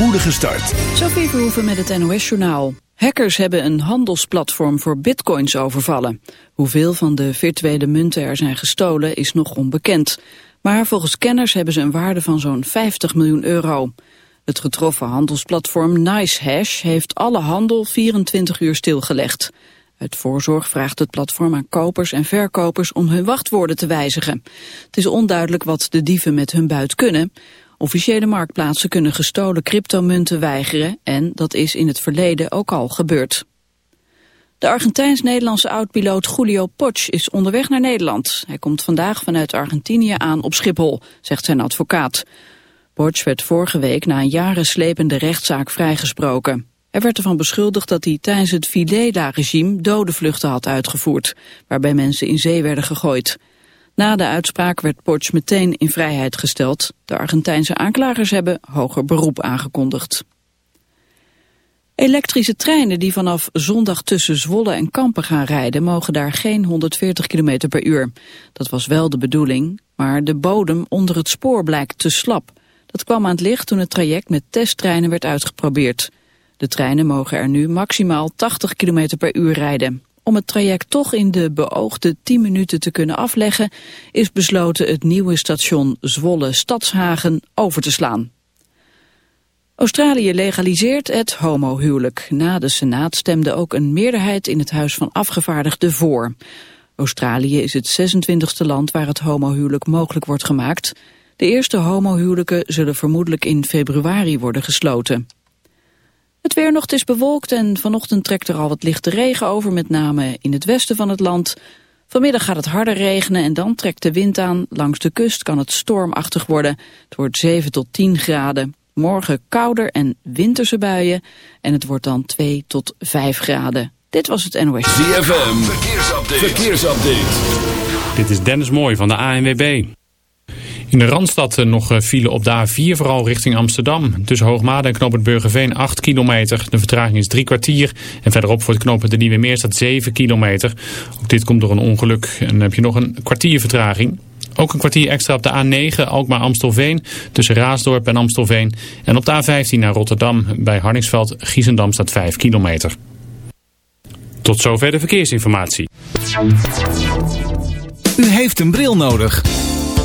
spoedige start. Sophie Verhoeven met het NOS-journaal. Hackers hebben een handelsplatform voor bitcoins overvallen. Hoeveel van de virtuele munten er zijn gestolen is nog onbekend. Maar volgens kenners hebben ze een waarde van zo'n 50 miljoen euro. Het getroffen handelsplatform NiceHash heeft alle handel 24 uur stilgelegd. Uit voorzorg vraagt het platform aan kopers en verkopers om hun wachtwoorden te wijzigen. Het is onduidelijk wat de dieven met hun buit kunnen. Officiële marktplaatsen kunnen gestolen cryptomunten weigeren en dat is in het verleden ook al gebeurd. De Argentijns-Nederlandse oud-piloot Julio Poch is onderweg naar Nederland. Hij komt vandaag vanuit Argentinië aan op Schiphol, zegt zijn advocaat. Poch werd vorige week na een jaren slepende rechtszaak vrijgesproken. Er werd ervan beschuldigd dat hij tijdens het Videla-regime dodenvluchten had uitgevoerd, waarbij mensen in zee werden gegooid. Na de uitspraak werd Poch meteen in vrijheid gesteld. De Argentijnse aanklagers hebben hoger beroep aangekondigd. Elektrische treinen die vanaf zondag tussen Zwolle en Kampen gaan rijden... mogen daar geen 140 km per uur. Dat was wel de bedoeling, maar de bodem onder het spoor blijkt te slap. Dat kwam aan het licht toen het traject met testtreinen werd uitgeprobeerd. De treinen mogen er nu maximaal 80 km per uur rijden. Om het traject toch in de beoogde 10 minuten te kunnen afleggen... is besloten het nieuwe station Zwolle-Stadshagen over te slaan. Australië legaliseert het homohuwelijk. Na de Senaat stemde ook een meerderheid in het Huis van Afgevaardigden voor. Australië is het 26e land waar het homohuwelijk mogelijk wordt gemaakt. De eerste homohuwelijken zullen vermoedelijk in februari worden gesloten. Het weer nog, is bewolkt en vanochtend trekt er al wat lichte regen over, met name in het westen van het land. Vanmiddag gaat het harder regenen en dan trekt de wind aan. Langs de kust kan het stormachtig worden. Het wordt 7 tot 10 graden. Morgen kouder en winterse buien en het wordt dan 2 tot 5 graden. Dit was het NOS. ZFM, verkeersupdate. verkeersupdate. Dit is Dennis Mooij van de ANWB. In de Randstad nog eh, file op de A4, vooral richting Amsterdam. Tussen Hoogmade en knooppunt Burgerveen 8 kilometer. De vertraging is drie kwartier. En verderop voor het knooppunt de Nieuwe Meer staat 7 kilometer. Ook dit komt door een ongeluk. En dan heb je nog een kwartier vertraging. Ook een kwartier extra op de A9, Alkmaar-Amstelveen, tussen Raasdorp en Amstelveen. En op de A15 naar Rotterdam, bij Harningsveld-Giezendam staat 5 kilometer. Tot zover de verkeersinformatie. U heeft een bril nodig.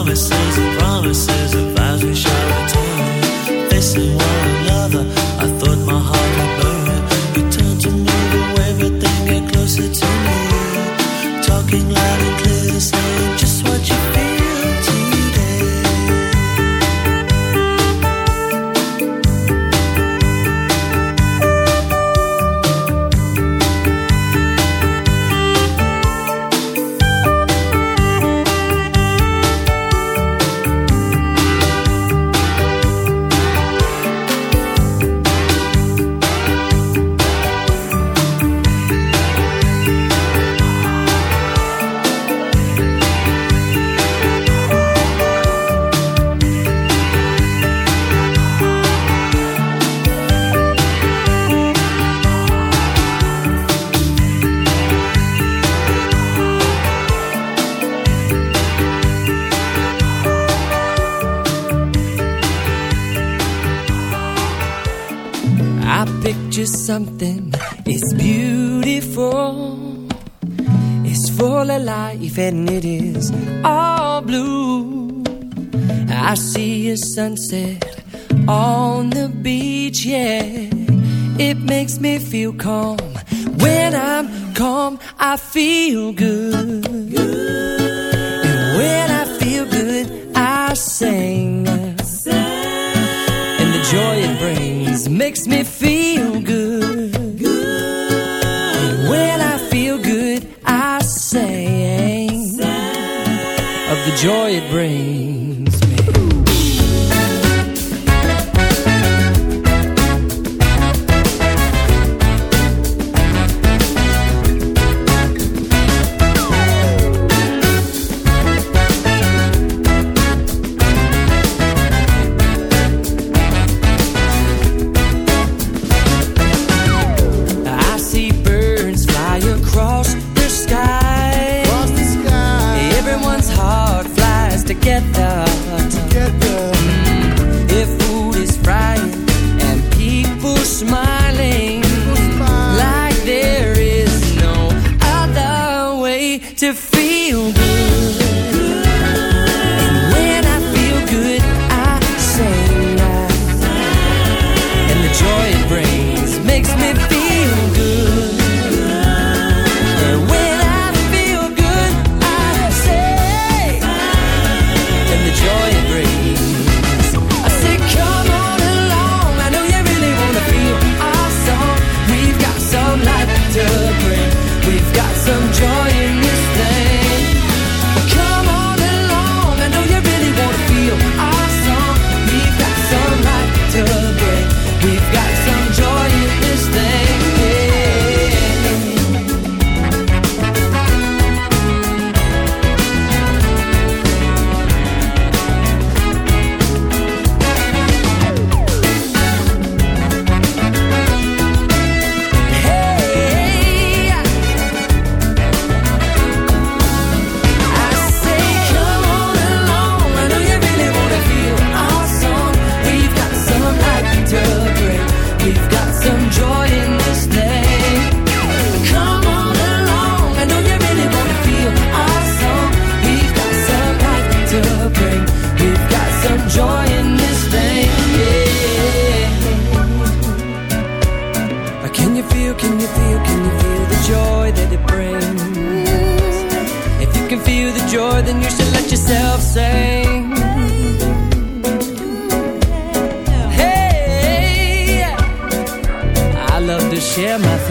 Promises and promises of vows we shall return. Sunset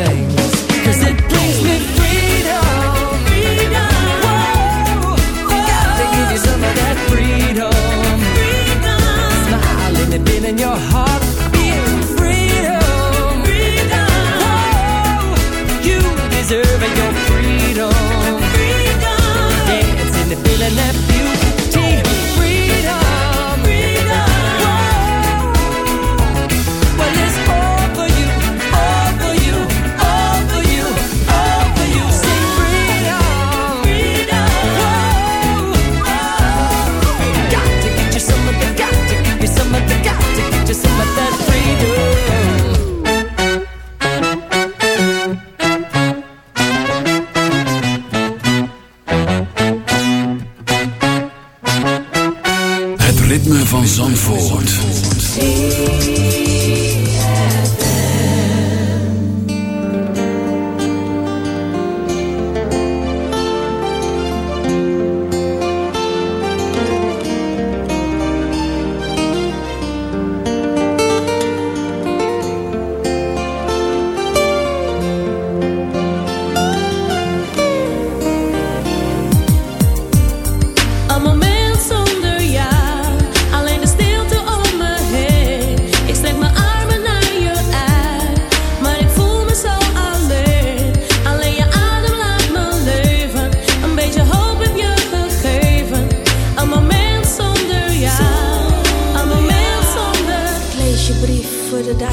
thing.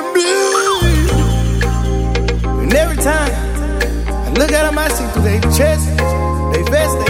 for me. And every time I look at them, I see through their chest, they vest, they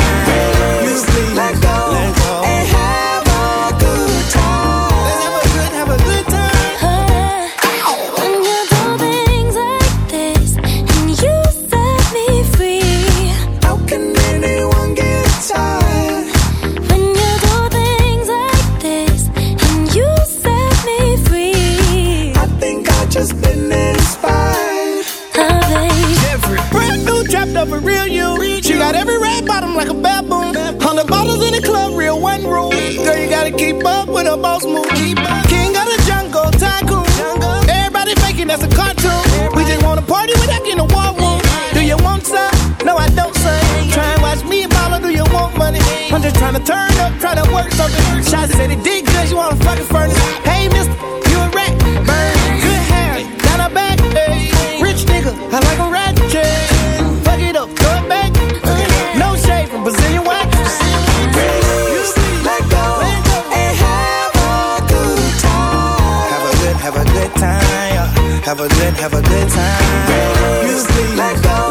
Just trying to turn up, try to work something. Shots said it did good, you wanna fucking furnace. Hey, mister, you a rat. Burn, good hair, down her back. Hey, rich nigga, I like a rat. Fuck it up, throw it back. No shade from Brazilian wax. You sleep, let go and have a good time. Have a good, have a good time. Have a good, have a good time. You sleep, let go,